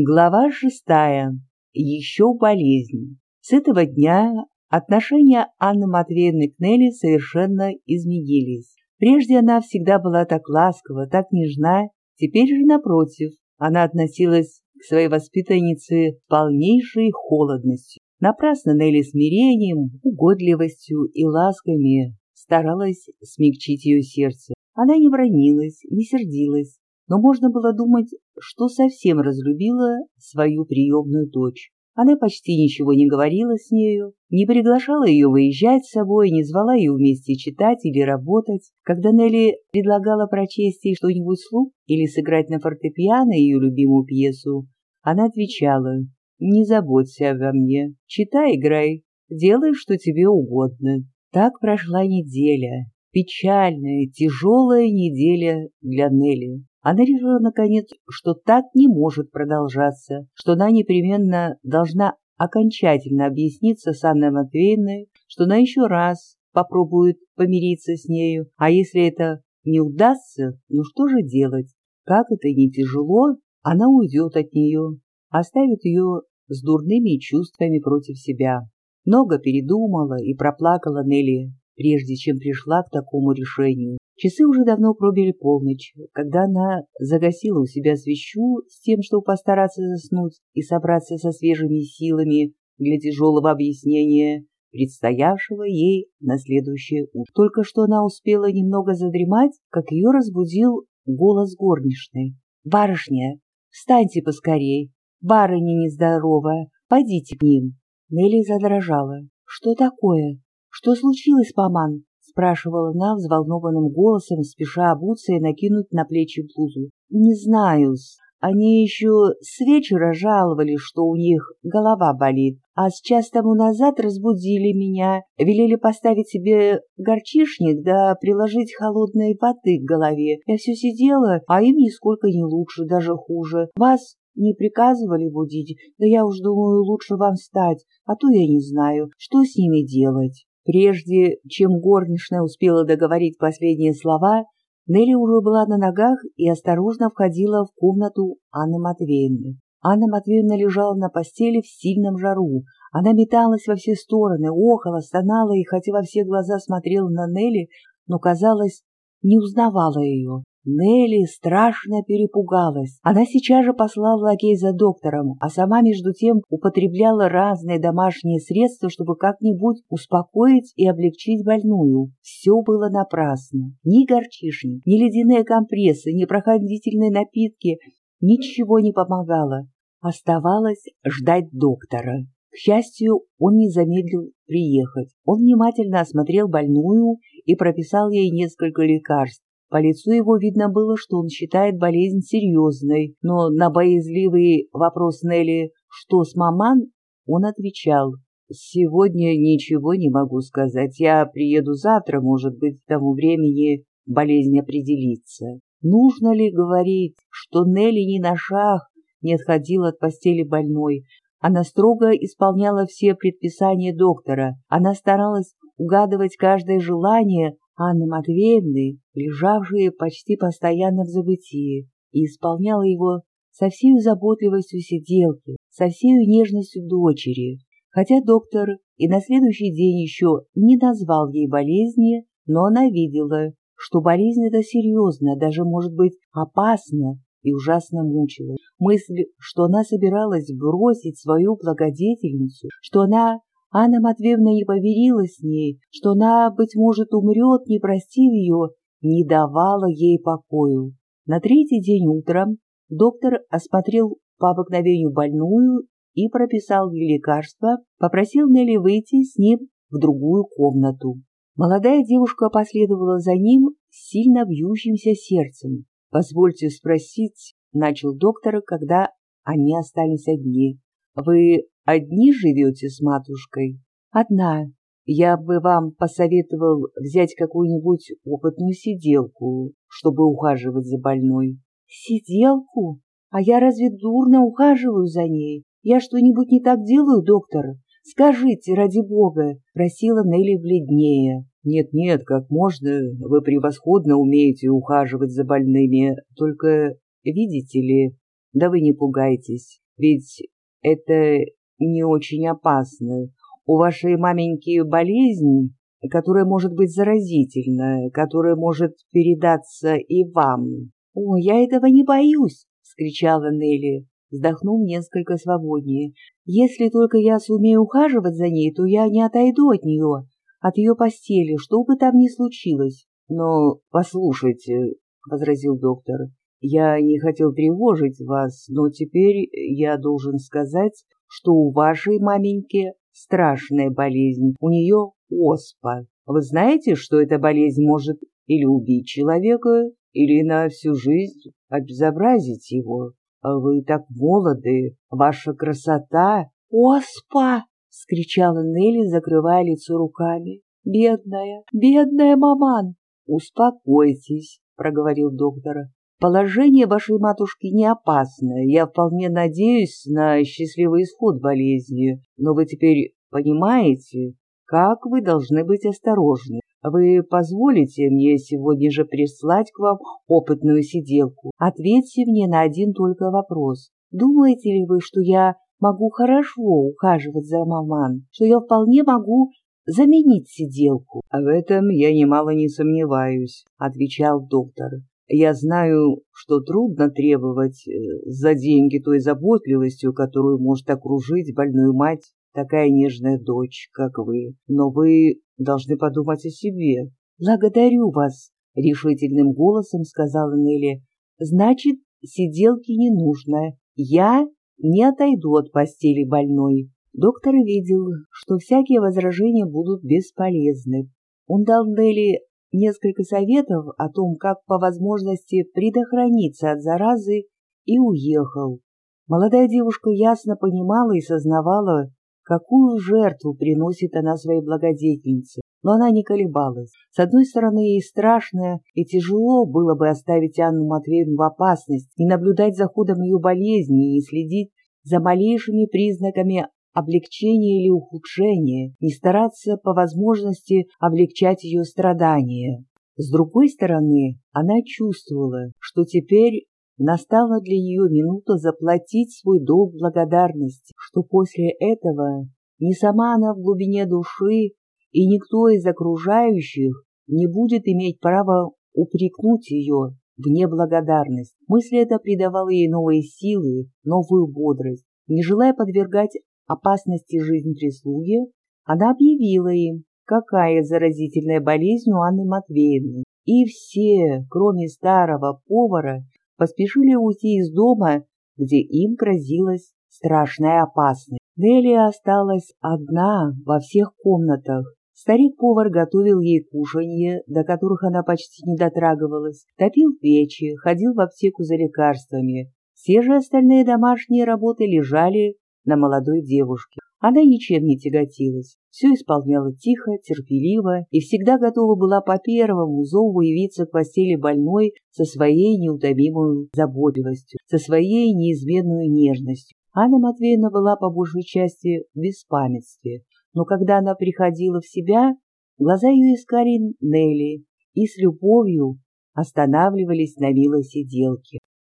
Глава шестая. Еще болезнь. С этого дня отношения Анны Матвеевны к Нелли совершенно изменились. Прежде она всегда была так ласкова, так нежна, теперь же, напротив, она относилась к своей воспитаннице с полнейшей холодностью. Напрасно Нелли смирением, угодливостью и ласками старалась смягчить ее сердце. Она не бронилась, не сердилась, но можно было думать, что совсем разлюбила свою приемную дочь. Она почти ничего не говорила с нею, не приглашала ее выезжать с собой, не звала ее вместе читать или работать. Когда Нелли предлагала прочесть ей что-нибудь вслух или сыграть на фортепиано ее любимую пьесу, она отвечала «Не заботься обо мне, читай, играй, делай, что тебе угодно». Так прошла неделя, печальная, тяжелая неделя для Нелли. Она решила, наконец, что так не может продолжаться, что она непременно должна окончательно объясниться с Анной Матвеевной, что она еще раз попробует помириться с нею, а если это не удастся, ну что же делать? Как это не тяжело, она уйдет от нее, оставит ее с дурными чувствами против себя. Много передумала и проплакала Нелли, прежде чем пришла к такому решению. Часы уже давно пробили полночь, когда она загасила у себя свечу с тем, чтобы постараться заснуть и собраться со свежими силами для тяжелого объяснения, предстоявшего ей на следующее утро. Только что она успела немного задремать, как ее разбудил голос горничной. «Барышня, встаньте поскорей! Барыня нездоровая, пойдите к ним!» Нелли задрожала. «Что такое? Что случилось, паман?» спрашивала она взволнованным голосом, спеша обуться и накинуть на плечи блузу. «Не знаю-с. Они еще с вечера жаловали, что у них голова болит, а с час тому назад разбудили меня, велели поставить себе горчишник да приложить холодной воды к голове. Я все сидела, а им нисколько не лучше, даже хуже. Вас не приказывали будить, да я уж думаю, лучше вам встать, а то я не знаю, что с ними делать». Прежде чем горничная успела договорить последние слова, Нелли уже была на ногах и осторожно входила в комнату Анны Матвеевны. Анна Матвеевна лежала на постели в сильном жару. Она металась во все стороны, охала, стонала и, хотя во все глаза смотрела на Нелли, но, казалось, не узнавала ее. Нелли страшно перепугалась. Она сейчас же послала лакей за доктором, а сама между тем употребляла разные домашние средства, чтобы как-нибудь успокоить и облегчить больную. Все было напрасно. Ни горчишник, ни ледяные компрессы, ни проходительные напитки, ничего не помогало. Оставалось ждать доктора. К счастью, он не замедлил приехать. Он внимательно осмотрел больную и прописал ей несколько лекарств. По лицу его видно было, что он считает болезнь серьезной, но на боязливый вопрос Нелли «Что с маман?» он отвечал «Сегодня ничего не могу сказать. Я приеду завтра, может быть, к тому времени болезнь определится». Нужно ли говорить, что Нелли ни на шаг не отходила от постели больной? Она строго исполняла все предписания доктора. Она старалась угадывать каждое желание, Анны Матвеевны, лежавшие почти постоянно в забытии, и исполняла его со всей заботливостью сиделки, со всей нежностью дочери. Хотя доктор и на следующий день еще не назвал ей болезни, но она видела, что болезнь эта серьезная, даже, может быть, опасна и ужасно мучила. Мысль, что она собиралась бросить свою благодетельницу, что она Анна Матвеевна не поверила с ней, что она, быть может, умрет, не простив ее, не давала ей покою. На третий день утром доктор осмотрел по обыкновению больную и прописал ей лекарства, попросил Нелли выйти с ним в другую комнату. Молодая девушка последовала за ним с сильно бьющимся сердцем. «Позвольте спросить», — начал доктор, когда они остались одни. «Вы Одни живете с матушкой? Одна. Я бы вам посоветовал взять какую-нибудь опытную сиделку, чтобы ухаживать за больной. Сиделку? А я разве дурно ухаживаю за ней? Я что-нибудь не так делаю, доктор? Скажите, ради бога, просила Нелли бледнее. Нет-нет, как можно, вы превосходно умеете ухаживать за больными, только, видите ли, да вы не пугайтесь, Ведь это не очень опасно. У вашей маменьки болезнь, которая может быть заразительна, которая может передаться и вам. — О, я этого не боюсь! — скричала Нелли, вздохнув несколько свободнее. — Если только я сумею ухаживать за ней, то я не отойду от нее, от ее постели, что бы там ни случилось. — Но послушайте, — возразил доктор, — я не хотел тревожить вас, но теперь я должен сказать, что у вашей маменьки страшная болезнь, у нее оспа. Вы знаете, что эта болезнь может или убить человека, или на всю жизнь обезобразить его? А вы так молоды, ваша красота... «Оспа!» — скричала Нелли, закрывая лицо руками. «Бедная, бедная маман!» «Успокойтесь», — проговорил доктор. «Положение вашей матушки не опасное. Я вполне надеюсь на счастливый исход болезни. Но вы теперь понимаете, как вы должны быть осторожны. Вы позволите мне сегодня же прислать к вам опытную сиделку? Ответьте мне на один только вопрос. Думаете ли вы, что я могу хорошо ухаживать за маман, что я вполне могу заменить сиделку? — В этом я немало не сомневаюсь, — отвечал доктор. Я знаю, что трудно требовать э, за деньги той заботливостью, которую может окружить больную мать такая нежная дочь, как вы, но вы должны подумать о себе. Благодарю вас, решительным голосом сказала Нелли. Значит, сиделки не нужно. Я не отойду от постели больной. Доктор видел, что всякие возражения будут бесполезны. Он дал Нелли несколько советов о том, как по возможности предохраниться от заразы, и уехал. Молодая девушка ясно понимала и сознавала, какую жертву приносит она своей благодетельнице. Но она не колебалась. С одной стороны, ей страшно и тяжело было бы оставить Анну Матвеевну в опасность, и наблюдать за ходом ее болезни, и следить за малейшими признаками облегчения или ухудшения, и стараться по возможности облегчать ее страдания. С другой стороны, она чувствовала, что теперь Настала для нее минута заплатить свой долг благодарности, что после этого ни сама она в глубине души и никто из окружающих не будет иметь права упрекнуть ее в неблагодарность. Мысль эта придавала ей новые силы, новую бодрость. Не желая подвергать опасности жизнь прислуги, она объявила им, какая заразительная болезнь у Анны Матвеевны. И все, кроме старого повара, поспешили уйти из дома, где им грозилась страшная опасность. Делия осталась одна во всех комнатах. Старик-повар готовил ей кушанье, до которых она почти не дотрагивалась, топил печи, ходил в аптеку за лекарствами. Все же остальные домашние работы лежали на молодой девушке. Она ничем не тяготилась, все исполняла тихо, терпеливо и всегда готова была по первому зову явиться к постели больной со своей неутомимой заботливостью, со своей неизменной нежностью. Анна Матвеевна была по большей части в беспамятстве, но когда она приходила в себя, глаза ее искали Нелли и с любовью останавливались на милой сиделке.